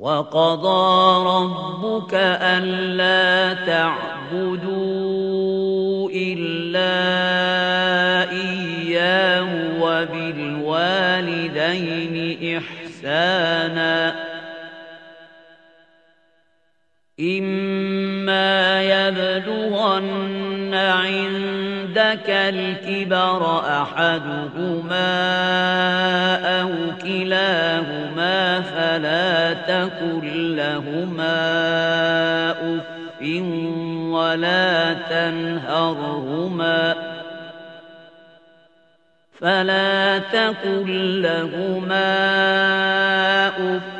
وقضى ربك ألا تعبدوا إلا إياه وبالوالدين إحسانا. إما يبلغن عندك الكبر أحدهما أو كلاهما فلا تقل لهما أف ولا تنهرهما فلا تقل لهما أف